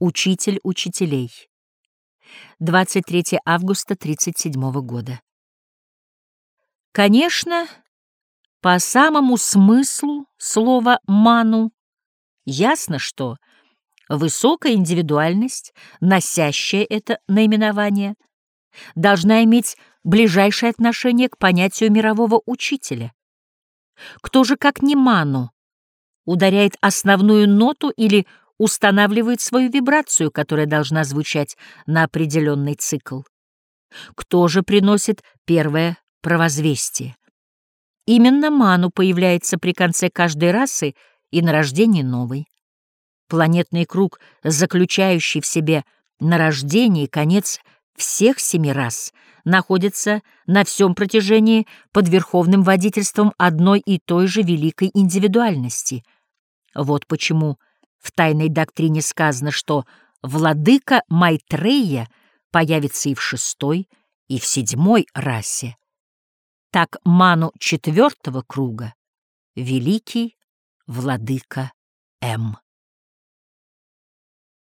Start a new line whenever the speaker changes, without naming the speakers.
Учитель учителей. 23 августа 37 года. Конечно, по самому смыслу слова «ману» ясно, что высокая индивидуальность, носящая это наименование, должна иметь ближайшее отношение к понятию мирового учителя. Кто же, как не ману, ударяет основную ноту или устанавливает свою вибрацию, которая должна звучать на определенный цикл? Кто же приносит первое провозвестие? Именно ману появляется при конце каждой расы и на рождении новой. Планетный круг, заключающий в себе нарождение и конец всех семи рас, находится на всем протяжении под верховным водительством одной и той же великой индивидуальности. Вот почему в тайной доктрине сказано, что владыка Майтрея появится и в шестой, и в седьмой расе. Так ману четвертого круга — великий владыка М.